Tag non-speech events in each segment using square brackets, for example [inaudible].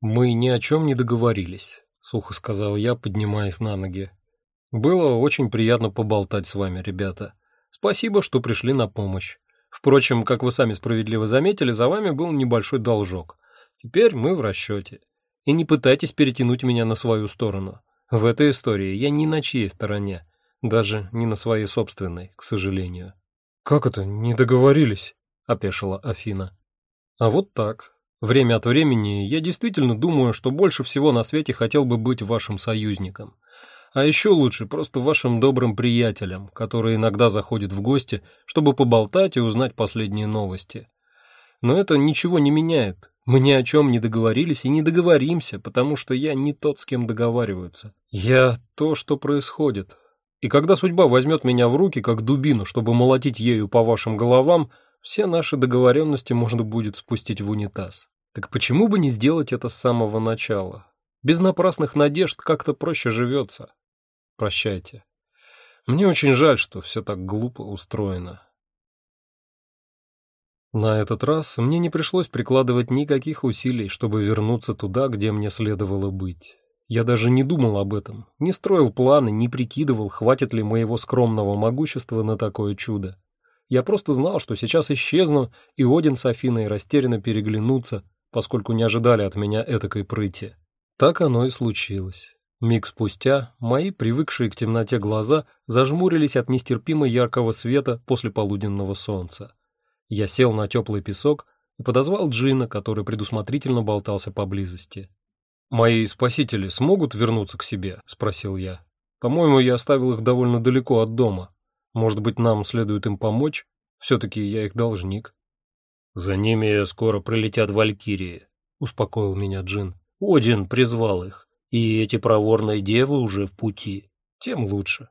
Мы ни о чем не договорились, сухо сказал я, поднимаясь на ноги. Было очень приятно поболтать с вами, ребята. Спасибо, что пришли на помощь. Впрочем, как вы сами справедливо заметили, за вами был небольшой должок. Теперь мы в расчете. И не пытайтесь перетянуть меня на свою сторону. В этой истории я ни на чьей стороне, даже не на своей собственной, к сожалению. Как это не договорились? опешила Афина. А вот так. Время от времени я действительно думаю, что больше всего на свете хотел бы быть вашим союзником. А еще лучше просто вашим добрым приятелем, который иногда заходит в гости, чтобы поболтать и узнать последние новости. Но это ничего не меняет. Мы ни о чем не договорились и не договоримся, потому что я не тот, с кем договариваются. Я то, что происходит. И когда судьба возьмет меня в руки, как дубину, чтобы молотить ею по вашим головам, все наши договоренности можно будет спустить в унитаз. Так почему бы не сделать это с самого начала? Без напрасных надежд как-то проще живется. Прощайте. Мне очень жаль, что все так глупо устроено. На этот раз мне не пришлось прикладывать никаких усилий, чтобы вернуться туда, где мне следовало быть. Я даже не думал об этом, не строил планы, не прикидывал, хватит ли моего скромного могущества на такое чудо. Я просто знал, что сейчас исчезну, и Один с Афиной растерянно переглянутся, поскольку не ожидали от меня этакой прыти. Так оно и случилось. Миг спустя мои привыкшие к темноте глаза зажмурились от нестерпимо яркого света после полуденного солнца. Я сел на теплый песок и подозвал Джина, который предусмотрительно болтался поблизости. «Мои спасители смогут вернуться к себе?» — спросил я. «По-моему, я оставил их довольно далеко от дома». Может быть, нам следует им помочь? Все-таки я их должник. За ними скоро прилетят валькирии, успокоил меня Джин. Один призвал их, и эти проворные девы уже в пути. Тем лучше.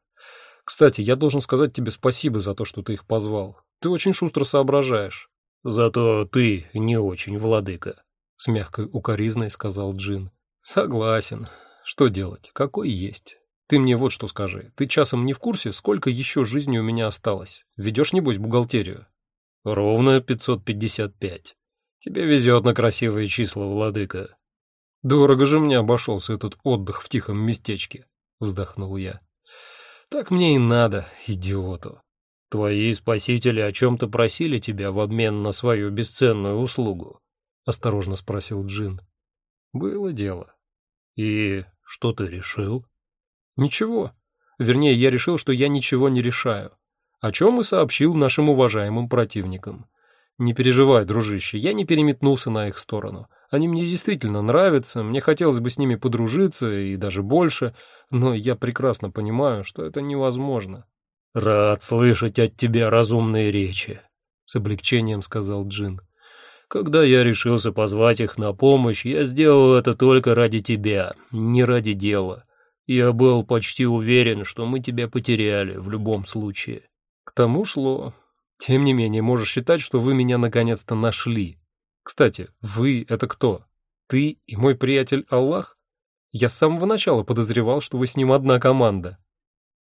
Кстати, я должен сказать тебе спасибо за то, что ты их позвал. Ты очень шустро соображаешь. Зато ты не очень, владыка, с мягкой укоризной сказал Джин. Согласен. Что делать? Какой есть. Ты мне вот что скажи. Ты часом не в курсе, сколько еще жизни у меня осталось? Ведешь, небось, бухгалтерию? Ровно 555. Тебе везет на красивые числа, владыка. Дорого же мне обошелся этот отдых в тихом местечке, вздохнул я. Так мне и надо, идиоту. Твои спасители о чем-то просили тебя в обмен на свою бесценную услугу? Осторожно спросил Джин. Было дело. И что ты решил? Ничего. Вернее, я решил, что я ничего не решаю. О чем и сообщил нашим уважаемым противникам. Не переживай, дружище, я не переметнулся на их сторону. Они мне действительно нравятся, мне хотелось бы с ними подружиться и даже больше, но я прекрасно понимаю, что это невозможно. Рад слышать от тебя разумные речи, с облегчением сказал Джин. Когда я решился позвать их на помощь, я сделал это только ради тебя, не ради дела. Я был почти уверен, что мы тебя потеряли в любом случае. К тому шло. Тем не менее, можешь считать, что вы меня наконец-то нашли. Кстати, вы — это кто? Ты и мой приятель Аллах? Я с самого начала подозревал, что вы с ним одна команда.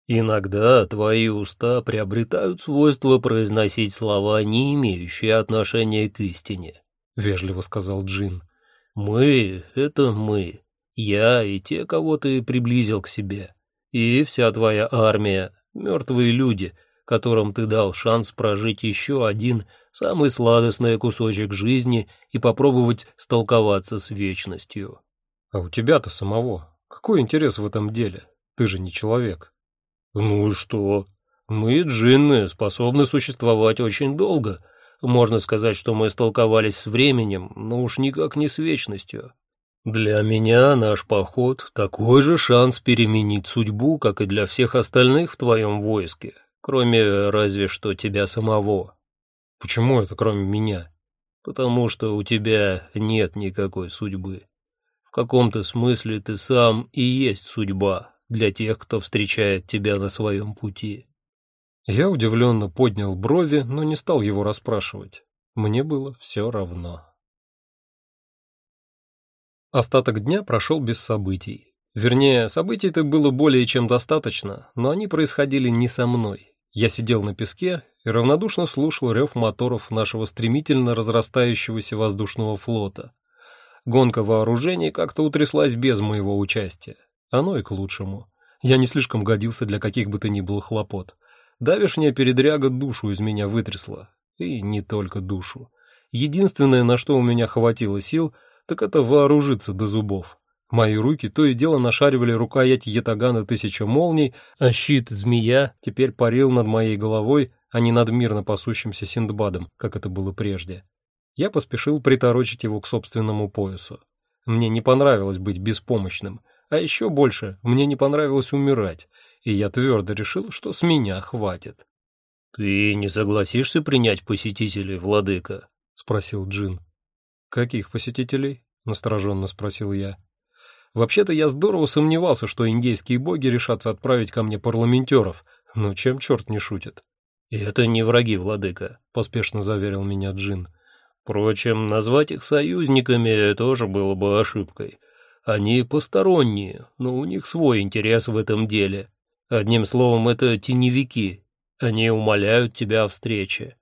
Иногда твои уста приобретают свойство произносить слова, не имеющие отношения к истине, — вежливо сказал Джин. Мы — это мы. Я и те, кого ты приблизил к себе, и вся твоя армия, мертвые люди, которым ты дал шанс прожить еще один самый сладостный кусочек жизни и попробовать столковаться с вечностью. А у тебя-то самого какой интерес в этом деле? Ты же не человек. Ну и что? Мы, джинны, способны существовать очень долго. Можно сказать, что мы столковались с временем, но уж никак не с вечностью. Для меня наш поход — такой же шанс переменить судьбу, как и для всех остальных в твоем войске, кроме разве что тебя самого. Почему это кроме меня? Потому что у тебя нет никакой судьбы. В каком-то смысле ты сам и есть судьба для тех, кто встречает тебя на своем пути. Я удивленно поднял брови, но не стал его расспрашивать. Мне было все равно. Остаток дня прошел без событий. Вернее, событий-то было более чем достаточно, но они происходили не со мной. Я сидел на песке и равнодушно слушал рев моторов нашего стремительно разрастающегося воздушного флота. Гонка вооружений как-то утряслась без моего участия. Оно и к лучшему. Я не слишком годился для каких бы то ни было хлопот. Давешняя передряга душу из меня вытрясла. И не только душу. Единственное, на что у меня хватило сил, так это вооружиться до зубов. Мои руки то и дело нашаривали рукоять ятагана тысяча молний, а щит змея теперь парил над моей головой, а не над мирно пасущимся Синдбадом, как это было прежде. Я поспешил приторочить его к собственному поясу. Мне не понравилось быть беспомощным, а еще больше мне не понравилось умирать, и я твердо решил, что с меня хватит. «Ты не согласишься принять посетителей, владыка?» — спросил Джин. «Каких посетителей?» — настороженно спросил я. Вообще-то я здорово сомневался, что индейские боги решатся отправить ко мне парламентеров, но чем черт не шутит. «И это не враги, владыка», — поспешно заверил меня Джин. Впрочем, назвать их союзниками тоже было бы ошибкой. Они посторонние, но у них свой интерес в этом деле. Одним словом, это теневики. Они умоляют тебя о встрече.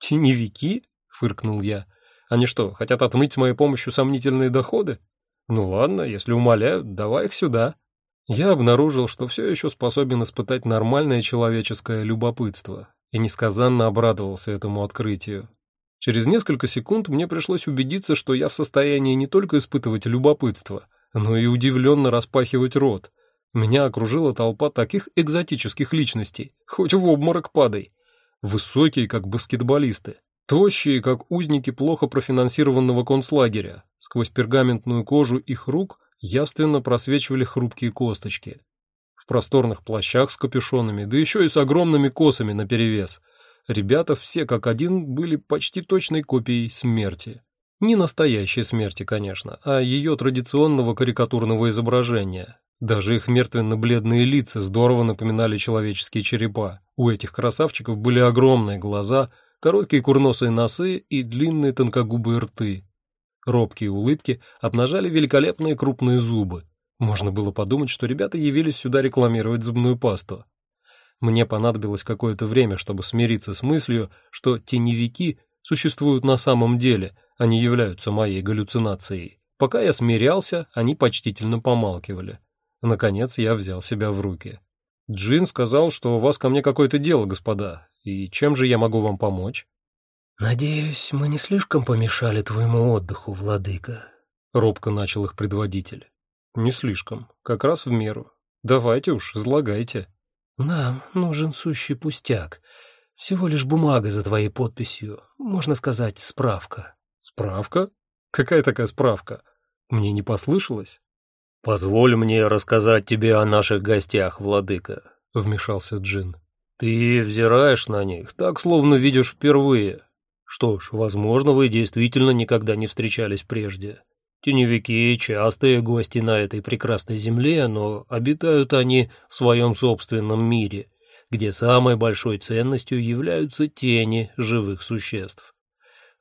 «Теневики?» — фыркнул я. «Они что, хотят отмыть с моей помощью сомнительные доходы? Ну ладно, если умоляют, давай их сюда». Я обнаружил, что все еще способен испытать нормальное человеческое любопытство, и несказанно обрадовался этому открытию. Через несколько секунд мне пришлось убедиться, что я в состоянии не только испытывать любопытство, но и удивленно распахивать рот. Меня окружила толпа таких экзотических личностей, хоть в обморок падай. Высокие, как баскетболисты, тощие, как узники плохо профинансированного концлагеря. Сквозь пергаментную кожу их рук явственно просвечивали хрупкие косточки. В просторных плащах с капюшонами, да еще и с огромными косами наперевес — Ребята все как один были почти точной копией смерти. Не настоящей смерти, конечно, а ее традиционного карикатурного изображения. Даже их мертвенно-бледные лица здорово напоминали человеческие черепа. У этих красавчиков были огромные глаза, короткие курносые носы и длинные тонкогубые рты. Робкие улыбки обнажали великолепные крупные зубы. Можно было подумать, что ребята явились сюда рекламировать зубную пасту. Мне понадобилось какое-то время, чтобы смириться с мыслью, что теневики существуют на самом деле, а не являются моей галлюцинацией. Пока я смирялся, они почтительно помалкивали. Наконец я взял себя в руки. «Джин сказал, что у вас ко мне какое-то дело, господа, и чем же я могу вам помочь?» «Надеюсь, мы не слишком помешали твоему отдыху, владыка», — робко начал их предводитель. «Не слишком, как раз в меру. Давайте уж, излагайте». «Нам нужен сущий пустяк. Всего лишь бумага за твоей подписью. Можно сказать, справка». «Справка? Какая такая справка? Мне не послышалось?» «Позволь мне рассказать тебе о наших гостях, владыка», — вмешался Джин. «Ты взираешь на них, так словно видишь впервые. Что ж, возможно, вы действительно никогда не встречались прежде. Теневики – частые гости на этой прекрасной земле, но обитают они в своем собственном мире, где самой большой ценностью являются тени живых существ.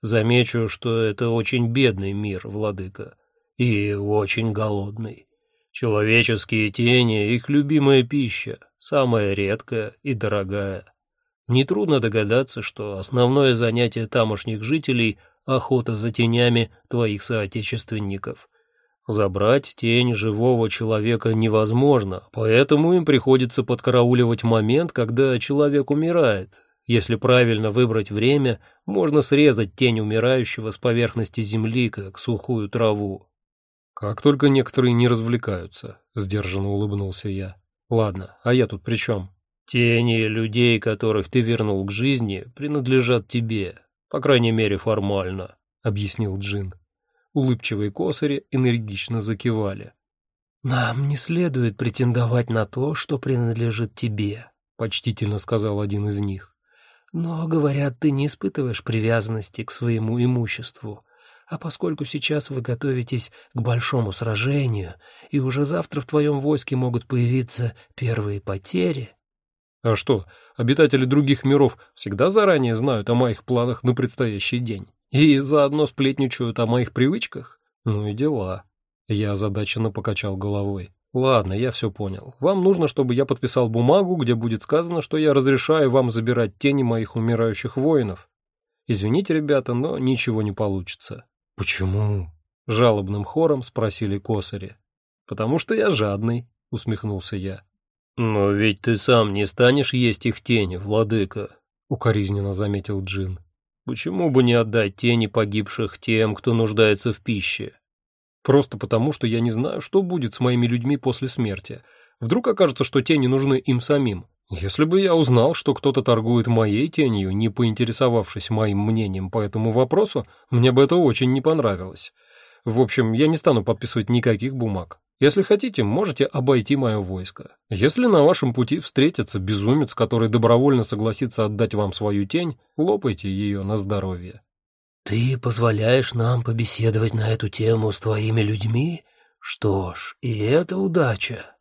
Замечу, что это очень бедный мир, владыка, и очень голодный. Человеческие тени – их любимая пища, самая редкая и дорогая. Нетрудно догадаться, что основное занятие тамошних жителей – охота за тенями твоих соотечественников. Забрать тень живого человека невозможно, поэтому им приходится подкарауливать момент, когда человек умирает. Если правильно выбрать время, можно срезать тень умирающего с поверхности земли, как сухую траву. «Как только некоторые не развлекаются», — сдержанно улыбнулся я. «Ладно, а я тут при чем?» «Тени людей, которых ты вернул к жизни, принадлежат тебе. По крайней мере, формально», — объяснил Джин. Улыбчивые косари энергично закивали. «Нам не следует претендовать на то, что принадлежит тебе», — почтительно сказал один из них. «Но, говорят, ты не испытываешь привязанности к своему имуществу, а поскольку сейчас вы готовитесь к большому сражению, и уже завтра в твоем войске могут появиться первые потери...» А что, обитатели других миров всегда заранее знают о моих планах на предстоящий день и заодно сплетничают о моих привычках? Ну и дела. Я озадаченно покачал головой. Ладно, я все понял. Вам нужно, чтобы я подписал бумагу, где будет сказано, что я разрешаю вам забирать тени моих умирающих воинов. Извините, ребята, но ничего не получится. Почему? — жалобным хором спросили косари. «Потому что я жадный», — усмехнулся я. «Но ведь ты сам не станешь есть их тени, владыка», — укоризненно заметил Джин. «Почему бы не отдать тени погибших тем, кто нуждается в пище?» «Просто потому, что я не знаю, что будет с моими людьми после смерти. Вдруг окажется, что тени нужны им самим. Если бы я узнал, что кто-то торгует моей тенью, не поинтересовавшись моим мнением по этому вопросу, мне бы это очень не понравилось. В общем, я не стану подписывать никаких бумаг. Если хотите, можете обойти мое войско. Если на вашем пути встретится безумец, который добровольно согласится отдать вам свою тень, лопайте ее на здоровье. Ты позволяешь нам побеседовать на эту тему с твоими людьми? Что ж, и это удача.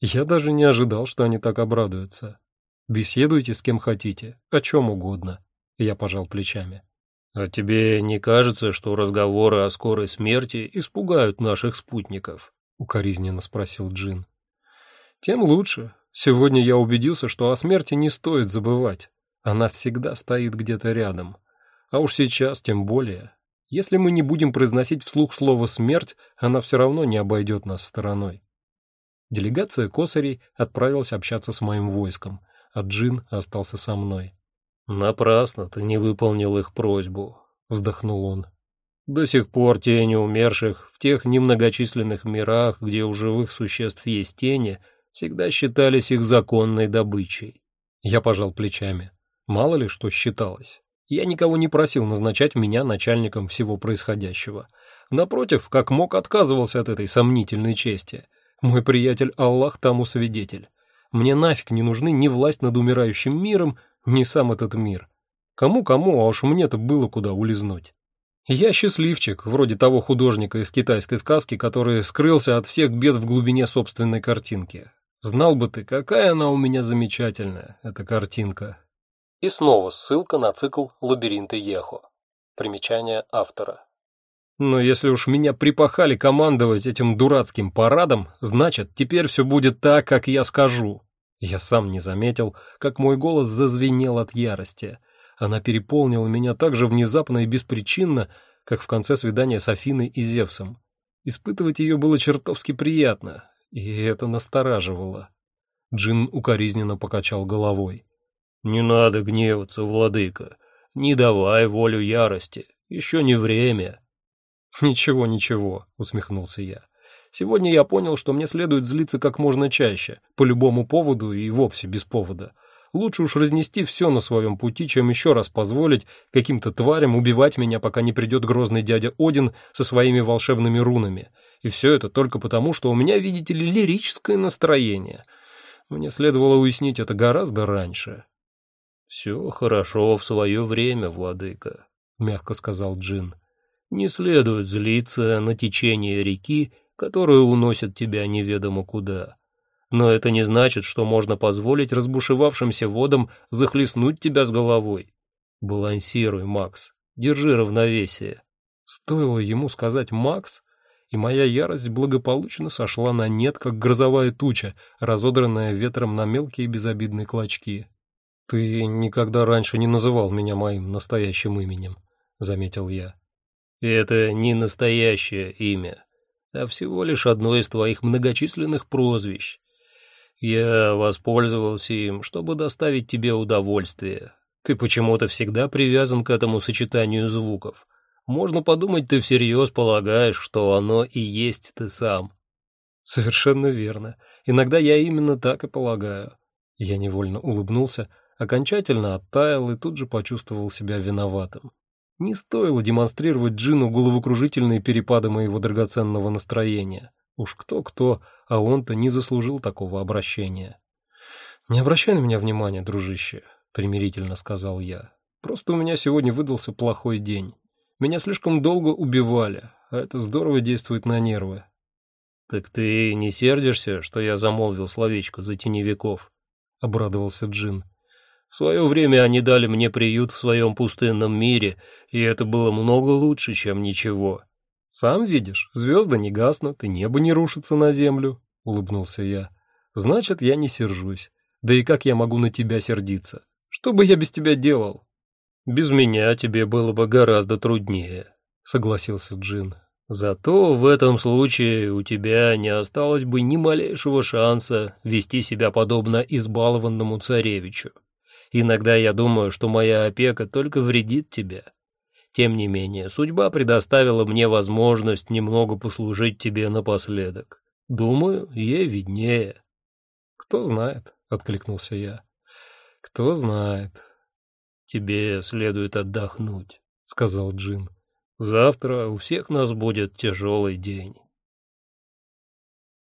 Я даже не ожидал, что они так обрадуются. Беседуйте с кем хотите, о чем угодно. Я пожал плечами. А тебе не кажется, что разговоры о скорой смерти испугают наших спутников? укоризненно спросил Джин. Тем лучше. Сегодня я убедился, что о смерти не стоит забывать. Она всегда стоит где-то рядом. А уж сейчас тем более. Если мы не будем произносить вслух слово «смерть», она все равно не обойдет нас стороной. Делегация косарей отправилась общаться с моим войском, а Джин остался со мной. «Напрасно ты не выполнил их просьбу», — вздохнул он. До сих пор тени умерших в тех немногочисленных мирах, где у живых существ есть тени, всегда считались их законной добычей. Я пожал плечами. Мало ли что считалось. Я никого не просил назначать меня начальником всего происходящего. Напротив, как мог, отказывался от этой сомнительной чести. Мой приятель Аллах тому свидетель. Мне нафиг не нужны ни власть над умирающим миром, ни сам этот мир. Кому-кому, а уж мне-то было куда улизнуть. Я счастливчик, вроде того художника из китайской сказки, который скрылся от всех бед в глубине собственной картинки. Знал бы ты, какая она у меня замечательная, эта картинка. И снова ссылка на цикл «Лабиринты Ехо». Примечание автора. Но если уж меня припахали командовать этим дурацким парадом, значит, теперь все будет так, как я скажу. Я сам не заметил, как мой голос зазвенел от ярости — она переполнила меня так же внезапно и беспричинно, как в конце свидания с Афиной и Зевсом. Испытывать ее было чертовски приятно, и это настораживало. Джин укоризненно покачал головой. «Не надо гневаться, владыка. Не давай волю ярости. Еще не время». «Ничего, ничего», — усмехнулся я. «Сегодня я понял, что мне следует злиться как можно чаще, по любому поводу и вовсе без повода. Лучше уж разнести все на своем пути, чем еще раз позволить каким-то тварям убивать меня, пока не придет грозный дядя Один со своими волшебными рунами. И все это только потому, что у меня, видите ли, лирическое настроение. Мне следовало уяснить это гораздо раньше. «Все хорошо в свое время, владыка», — мягко сказал Джин. «Не следует злиться на течение реки, которая уносит тебя неведомо куда. Но это не значит, что можно позволить разбушевавшимся водам захлестнуть тебя с головой. Балансируй, Макс, держи равновесие. Стоило ему сказать «Макс», и моя ярость благополучно сошла на нет, как грозовая туча, разодранная ветром на мелкие безобидные клочки. «Ты никогда раньше не называл меня моим настоящим именем», — заметил я. «Это не настоящее имя, а всего лишь одно из твоих многочисленных прозвищ. Я воспользовался им, чтобы доставить тебе удовольствие. Ты почему-то всегда привязан к этому сочетанию звуков. Можно подумать, ты всерьез полагаешь, что оно и есть ты сам. Совершенно верно. Иногда я именно так и полагаю. Я невольно улыбнулся, окончательно оттаял и тут же почувствовал себя виноватым. Не стоило демонстрировать Джину головокружительные перепады моего драгоценного настроения. Уж кто-кто, а он-то не заслужил такого обращения. «Не обращай на меня внимания, дружище», — примирительно сказал я. «Просто у меня сегодня выдался плохой день. Меня слишком долго убивали, а это здорово действует на нервы». «Так ты не сердишься, что я замолвил словечко за теневиков?» — обрадовался Джин. «В свое время они дали мне приют в своем пустынном мире, и это было много лучше, чем ничего». «Сам видишь, звезды не гаснут, и небо не рушится на землю», — улыбнулся я. «Значит, я не сержусь. Да и как я могу на тебя сердиться? Что бы я без тебя делал?» «Без меня тебе было бы гораздо труднее», — согласился Джин. Зато в этом случае у тебя не осталось бы ни малейшего шанса вести себя подобно избалованному царевичу. Иногда я думаю, что моя опека только вредит тебе. Тем не менее, судьба предоставила мне возможность немного послужить тебе напоследок. Думаю, ей виднее. Кто знает, откликнулся я. Кто знает. Тебе следует отдохнуть, сказал Джин. Завтра у всех нас будет тяжелый день.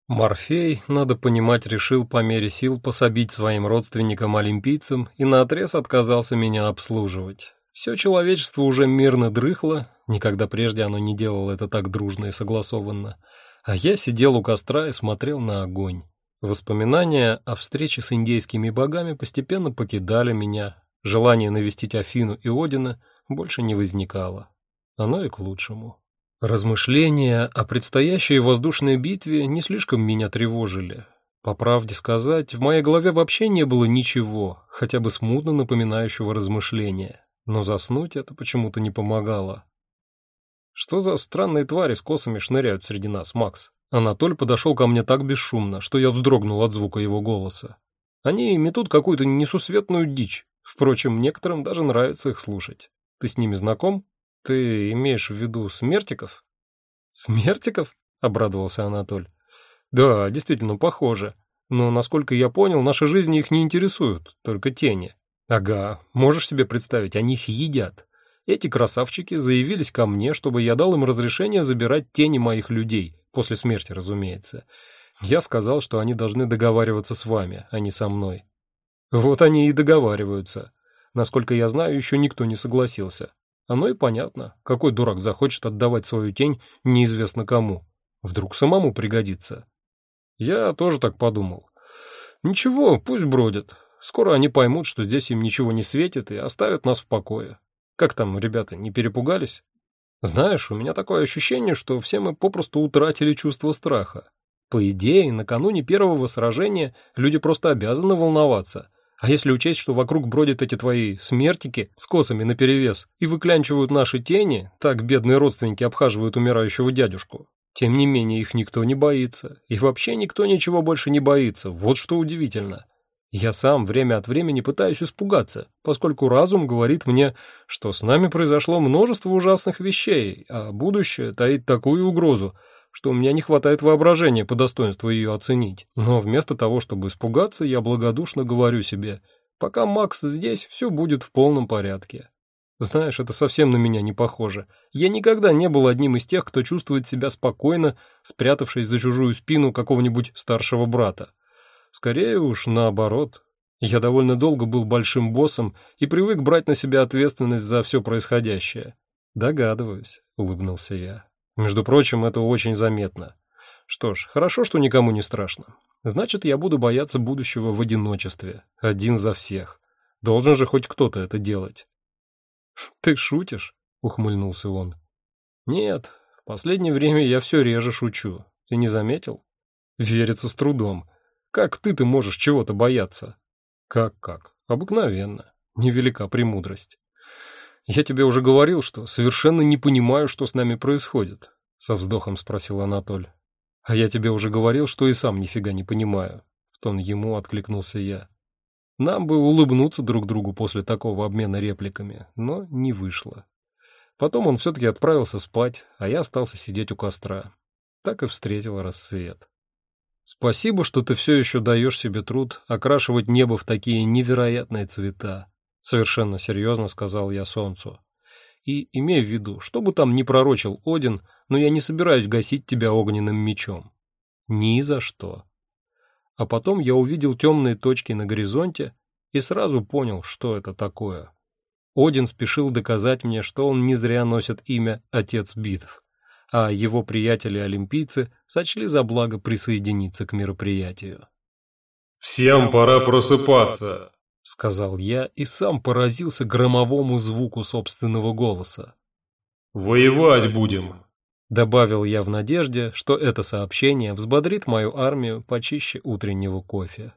Морфей, надо понимать, решил по мере сил пособить своим родственникам-олимпийцам и наотрез отказался меня обслуживать. Все человечество уже мирно дрыхло, никогда прежде оно не делало это так дружно и согласованно, а я сидел у костра и смотрел на огонь. Воспоминания о встрече с индейскими богами постепенно покидали меня, желание навестить Афину и Одина больше не возникало. Оно и к лучшему. Размышления о предстоящей воздушной битве не слишком меня тревожили. По правде сказать, в моей голове вообще не было ничего, хотя бы смутно напоминающего размышления но заснуть это почему-то не помогало. Что за странные твари с косами шныряют среди нас, Макс? Анатоль подошел ко мне так бесшумно, что я вздрогнул от звука его голоса. Они метут какую-то несусветную дичь. Впрочем, некоторым даже нравится их слушать. Ты с ними знаком? Ты имеешь в виду смертиков? Смертиков? обрадовался Анатоль. Да, действительно похоже. Но насколько я понял, наши жизни их не интересуют, только тени. Ага, можешь себе представить, они их едят. Эти красавчики заявились ко мне, чтобы я дал им разрешение забирать тени моих людей, после смерти, разумеется. Я сказал, что они должны договариваться с вами, а не со мной. Вот они и договариваются. Насколько я знаю, еще никто не согласился. Оно и понятно, какой дурак захочет отдавать свою тень неизвестно кому. Вдруг самому пригодится. Я тоже так подумал. Ничего, пусть бродят. Скоро они поймут, что здесь им ничего не светит, и оставят нас в покое. Как там, ребята, не перепугались? Знаешь, у меня такое ощущение, что все мы попросту утратили чувство страха. По идее, накануне первого сражения люди просто обязаны волноваться. А если учесть, что вокруг бродят эти твои смертики с косами наперевес и выклянчивают наши тени, так бедные родственники обхаживают умирающего дядюшку. Тем не менее, их никто не боится. И вообще никто ничего больше не боится. Вот что удивительно. Я сам время от времени пытаюсь испугаться, поскольку разум говорит мне, что с нами произошло множество ужасных вещей, а будущее таит такую угрозу, что у меня не хватает воображения по достоинству ее оценить. Но вместо того, чтобы испугаться, я благодушно говорю себе, пока Макс здесь, все будет в полном порядке. Знаешь, это совсем на меня не похоже. Я никогда не был одним из тех, кто чувствует себя спокойно, спрятавшись за чужую спину какого-нибудь старшего брата. Скорее уж наоборот. Я довольно долго был большим боссом и привык брать на себя ответственность за все происходящее. Догадываюсь, улыбнулся я. Между прочим, это очень заметно. Что ж, хорошо, что никому не страшно. Значит, я буду бояться будущего в одиночестве, один за всех. Должен же хоть кто-то это делать. [laughs] Ты шутишь? ухмыльнулся он. Нет, в последнее время я все реже шучу. Ты не заметил? Верится с трудом. Как ты-то можешь чего-то бояться? Как-как? Обыкновенно. Невелика премудрость. Я тебе уже говорил, что совершенно не понимаю, что с нами происходит, со вздохом спросил Анатоль. А я тебе уже говорил, что и сам нифига не понимаю, в тон ему откликнулся я. Нам бы улыбнуться друг другу после такого обмена репликами, но не вышло. Потом он все таки отправился спать, а я остался сидеть у костра. Так и встретил рассвет. Спасибо, что ты все еще даешь себе труд окрашивать небо в такие невероятные цвета, совершенно серьезно сказал я солнцу. И имей в виду, что бы там ни пророчил Один, но я не собираюсь гасить тебя огненным мечом. Ни за что. А потом я увидел темные точки на горизонте и сразу понял, что это такое. Один спешил доказать мне, что он не зря носит имя Отец Битв а его приятели-олимпийцы сочли за благо присоединиться к мероприятию. «Всем пора просыпаться», — сказал я и сам поразился громовому звуку собственного голоса. «Воевать будем», — добавил я в надежде, что это сообщение взбодрит мою армию почище утреннего кофе.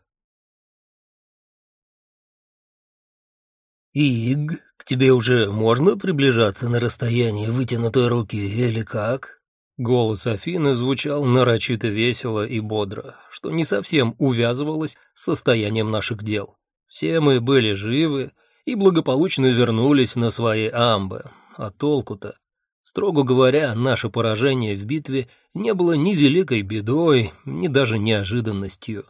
«Иг, к тебе уже можно приближаться на расстояние вытянутой руки или как?» Голос Афины звучал нарочито весело и бодро, что не совсем увязывалось с состоянием наших дел. Все мы были живы и благополучно вернулись на свои амбы. А толку-то? Строго говоря, наше поражение в битве не было ни великой бедой, ни даже неожиданностью.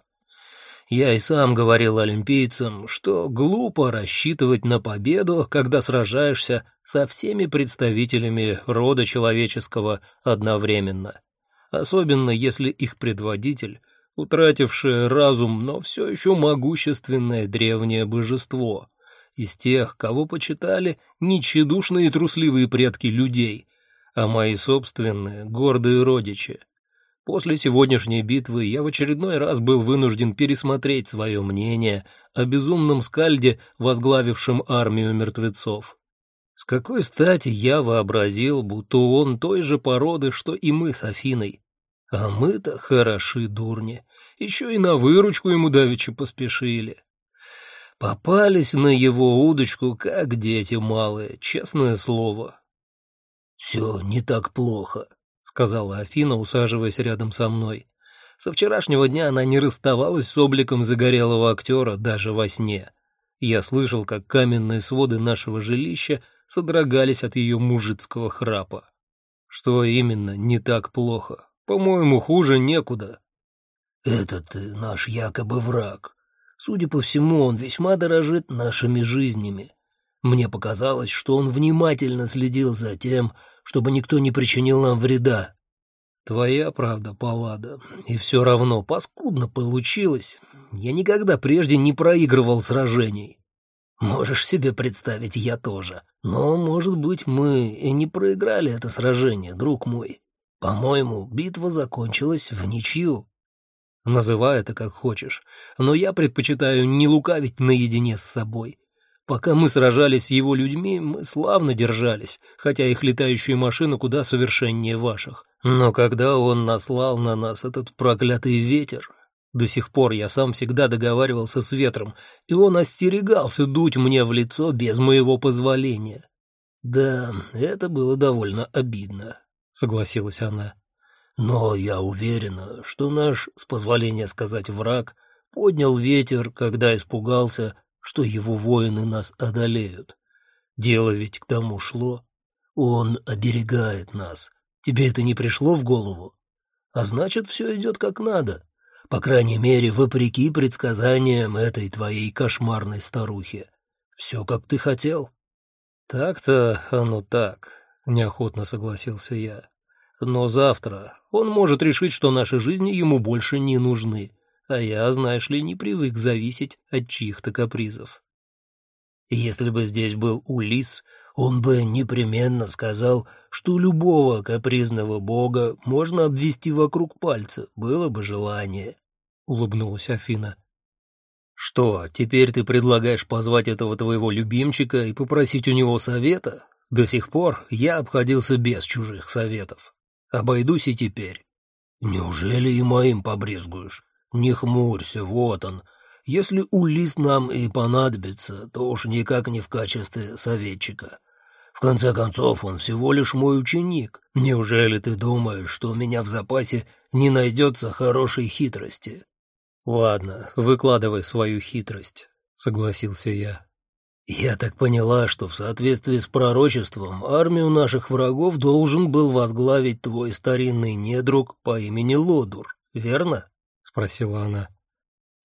Я и сам говорил олимпийцам, что глупо рассчитывать на победу, когда сражаешься со всеми представителями рода человеческого одновременно, особенно если их предводитель, утративший разум, но все еще могущественное древнее божество, из тех, кого почитали нечедушные и трусливые предки людей, а мои собственные гордые родичи. После сегодняшней битвы я в очередной раз был вынужден пересмотреть свое мнение о безумном скальде, возглавившем армию мертвецов. С какой стати я вообразил, будто он той же породы, что и мы с Афиной? А мы-то хороши дурни, еще и на выручку ему давеча поспешили. Попались на его удочку, как дети малые, честное слово. «Все не так плохо», сказала Афина, усаживаясь рядом со мной. Со вчерашнего дня она не расставалась с обликом загорелого актера даже во сне. Я слышал, как каменные своды нашего жилища содрогались от ее мужицкого храпа. Что именно не так плохо? По-моему, хуже некуда. Этот наш якобы враг. Судя по всему, он весьма дорожит нашими жизнями. Мне показалось, что он внимательно следил за тем, чтобы никто не причинил нам вреда. Твоя правда, Паллада, и все равно паскудно получилось. Я никогда прежде не проигрывал сражений. Можешь себе представить, я тоже. Но, может быть, мы и не проиграли это сражение, друг мой. По-моему, битва закончилась в ничью. Называй это как хочешь, но я предпочитаю не лукавить наедине с собой. Пока мы сражались с его людьми, мы славно держались, хотя их летающие машины куда совершеннее ваших. Но когда он наслал на нас этот проклятый ветер, до сих пор я сам всегда договаривался с ветром, и он остерегался дуть мне в лицо без моего позволения. Да, это было довольно обидно, согласилась она. Но я уверена, что наш, с позволения сказать, враг поднял ветер, когда испугался, что его воины нас одолеют. Дело ведь к тому шло. Он оберегает нас. Тебе это не пришло в голову? А значит, все идет как надо. По крайней мере, вопреки предсказаниям этой твоей кошмарной старухи. Все, как ты хотел. Так-то оно так, неохотно согласился я. Но завтра он может решить, что наши жизни ему больше не нужны а я, знаешь ли, не привык зависеть от чьих-то капризов. Если бы здесь был Улис, он бы непременно сказал, что любого капризного бога можно обвести вокруг пальца, было бы желание, — улыбнулась Афина. «Что, теперь ты предлагаешь позвать этого твоего любимчика и попросить у него совета? До сих пор я обходился без чужих советов. Обойдусь и теперь». «Неужели и моим побрезгуешь? «Не хмурься, вот он. Если Улис нам и понадобится, то уж никак не в качестве советчика. В конце концов, он всего лишь мой ученик. Неужели ты думаешь, что у меня в запасе не найдется хорошей хитрости?» «Ладно, выкладывай свою хитрость», — согласился я. «Я так поняла, что в соответствии с пророчеством армию наших врагов должен был возглавить твой старинный недруг по имени Лодур, верно?» спросила она.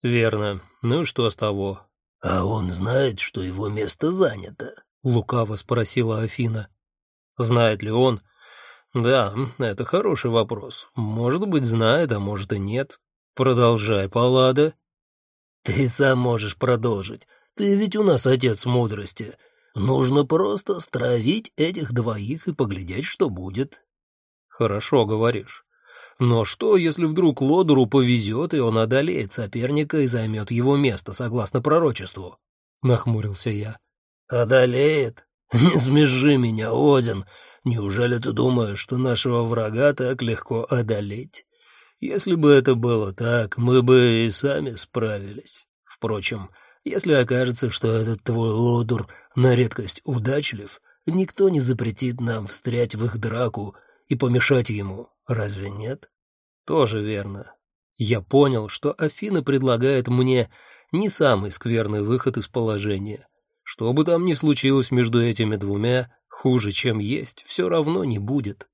«Верно. Ну что с того?» «А он знает, что его место занято?» — лукаво спросила Афина. «Знает ли он?» «Да, это хороший вопрос. Может быть, знает, а может и нет. Продолжай, Паллада». «Ты сам можешь продолжить. Ты ведь у нас отец мудрости. Нужно просто стравить этих двоих и поглядеть, что будет». «Хорошо говоришь. Но что, если вдруг Лодору повезет, и он одолеет соперника и займет его место, согласно пророчеству? Нахмурился я. Одолеет? Не смеши меня, Один. Неужели ты думаешь, что нашего врага так легко одолеть? Если бы это было так, мы бы и сами справились. Впрочем, если окажется, что этот твой Лодур на редкость удачлив, никто не запретит нам встрять в их драку и помешать ему, разве нет? Тоже верно. Я понял, что Афина предлагает мне не самый скверный выход из положения. Что бы там ни случилось между этими двумя, хуже, чем есть, все равно не будет.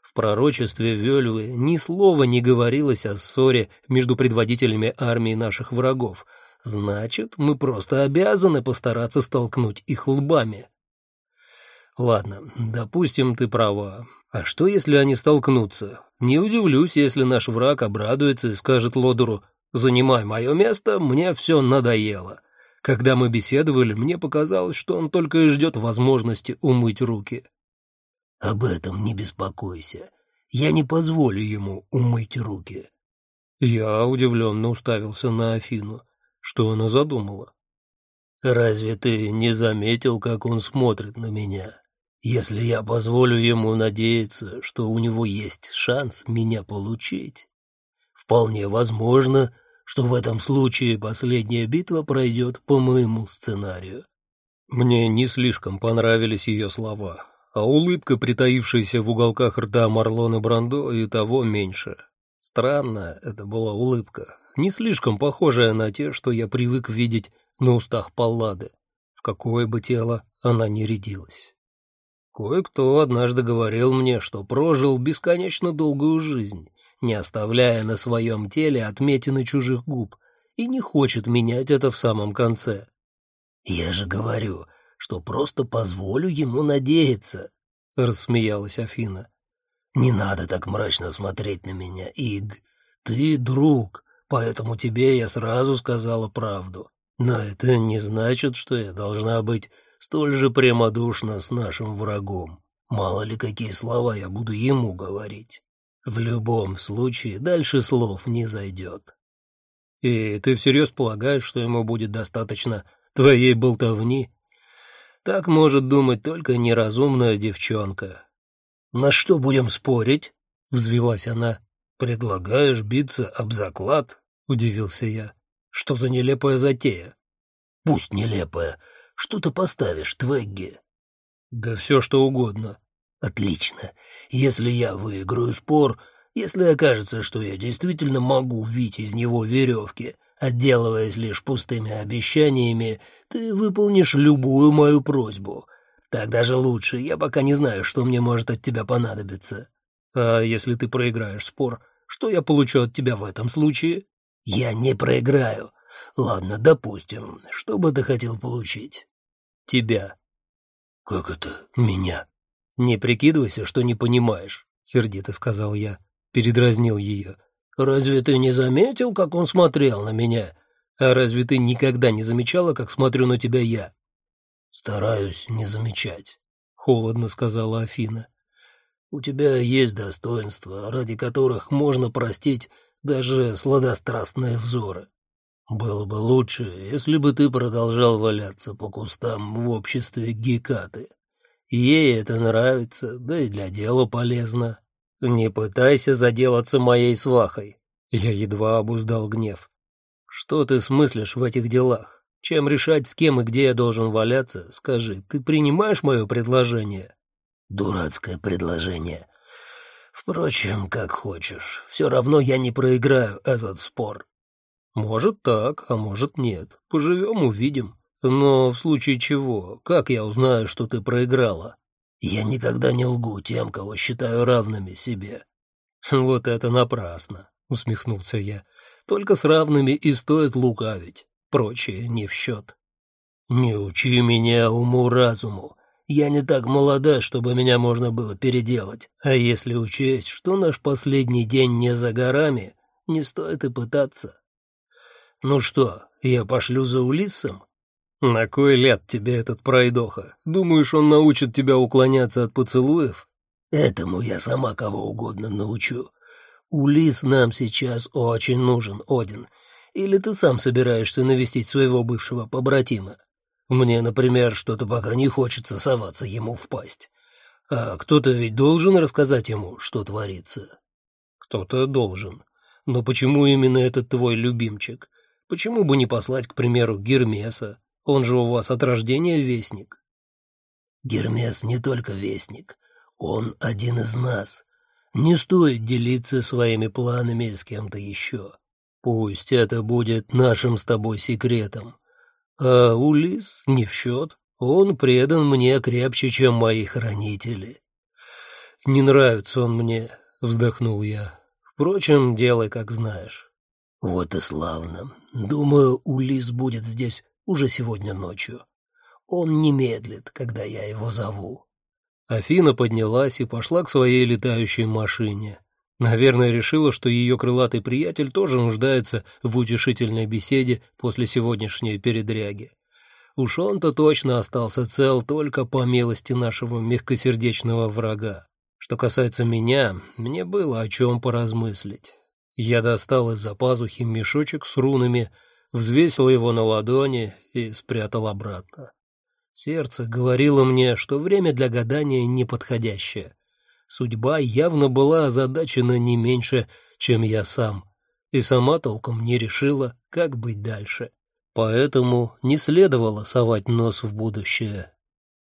В пророчестве Вельвы ни слова не говорилось о ссоре между предводителями армии наших врагов. Значит, мы просто обязаны постараться столкнуть их лбами. Ладно, допустим, ты права. А что, если они столкнутся? Не удивлюсь, если наш враг обрадуется и скажет Лодору «Занимай мое место, мне все надоело». Когда мы беседовали, мне показалось, что он только и ждет возможности умыть руки. Об этом не беспокойся. Я не позволю ему умыть руки. Я удивленно уставился на Афину. Что она задумала? Разве ты не заметил, как он смотрит на меня? Если я позволю ему надеяться, что у него есть шанс меня получить, вполне возможно, что в этом случае последняя битва пройдет по моему сценарию. Мне не слишком понравились ее слова, а улыбка, притаившаяся в уголках рта Марлона Брандо, и того меньше. Странная это была улыбка, не слишком похожая на те, что я привык видеть на устах Паллады, в какое бы тело она ни рядилась. Кое-кто однажды говорил мне, что прожил бесконечно долгую жизнь, не оставляя на своем теле отметины чужих губ, и не хочет менять это в самом конце. «Я же говорю, что просто позволю ему надеяться», — рассмеялась Афина. «Не надо так мрачно смотреть на меня, Иг. Ты друг, поэтому тебе я сразу сказала правду. Но это не значит, что я должна быть столь же прямодушна с нашим врагом. Мало ли какие слова я буду ему говорить. В любом случае дальше слов не зайдет». «И ты всерьез полагаешь, что ему будет достаточно твоей болтовни?» Так может думать только неразумная девчонка. «На что будем спорить?» — взвелась она. «Предлагаешь биться об заклад?» — удивился я. «Что за нелепая затея?» «Пусть нелепая. Что ты поставишь, Твегги?» «Да все, что угодно». «Отлично. Если я выиграю спор, если окажется, что я действительно могу вить из него веревки, Отделываясь лишь пустыми обещаниями, ты выполнишь любую мою просьбу. Так даже лучше, я пока не знаю, что мне может от тебя понадобиться. А если ты проиграешь спор, что я получу от тебя в этом случае? Я не проиграю. Ладно, допустим. Что бы ты хотел получить? Тебя. Как это меня? Не прикидывайся, что не понимаешь, сердито сказал я. Передразнил ее. Разве ты не заметил, как он смотрел на меня? А разве ты никогда не замечала, как смотрю на тебя я? Стараюсь не замечать, холодно сказала Афина. У тебя есть достоинства, ради которых можно простить даже сладострастные взоры. Было бы лучше, если бы ты продолжал валяться по кустам в обществе Гекаты. Ей это нравится, да и для дела полезно. «Не пытайся заделаться моей свахой». Я едва обуздал гнев. «Что ты смыслишь в этих делах? Чем решать, с кем и где я должен валяться, скажи, ты принимаешь мое предложение?» «Дурацкое предложение. Впрочем, как хочешь. Все равно я не проиграю этот спор». «Может так, а может нет. Поживем, увидим. Но в случае чего, как я узнаю, что ты проиграла?» Я никогда не лгу тем, кого считаю равными себе». «Вот это напрасно», — усмехнулся я. «Только с равными и стоит лукавить. Прочее не в счет». «Не учи меня уму-разуму. Я не так молода, чтобы меня можно было переделать. А если учесть, что наш последний день не за горами, не стоит и пытаться. Ну что, я пошлю за Улиссом?» «На кой ляд тебе этот пройдоха? Думаешь, он научит тебя уклоняться от поцелуев?» «Этому я сама кого угодно научу. Улис нам сейчас очень нужен, Один. Или ты сам собираешься навестить своего бывшего побратима? Мне, например, что-то пока не хочется соваться ему в пасть. А кто-то ведь должен рассказать ему, что творится». «Кто-то должен. Но почему именно этот твой любимчик? Почему бы не послать, к примеру, Гермеса?» Он же у вас от рождения вестник». «Гермес не только вестник. Он один из нас. Не стоит делиться своими планами с кем-то еще. Пусть это будет нашим с тобой секретом. А Улис не в счет. Он предан мне крепче, чем мои хранители. Не нравится он мне, вздохнул я. Впрочем, делай, как знаешь. Вот и славно. Думаю, Улис будет здесь уже сегодня ночью. Он не медлит, когда я его зову. Афина поднялась и пошла к своей летающей машине. Наверное, решила, что ее крылатый приятель тоже нуждается в утешительной беседе после сегодняшней передряги. Уж он-то точно остался цел только по милости нашего мягкосердечного врага. Что касается меня, мне было о чем поразмыслить. Я достал из-за пазухи мешочек с рунами, взвесил его на ладони и спрятал обратно. Сердце говорило мне, что время для гадания неподходящее. Судьба явно была озадачена не меньше, чем я сам, и сама толком не решила, как быть дальше. Поэтому не следовало совать нос в будущее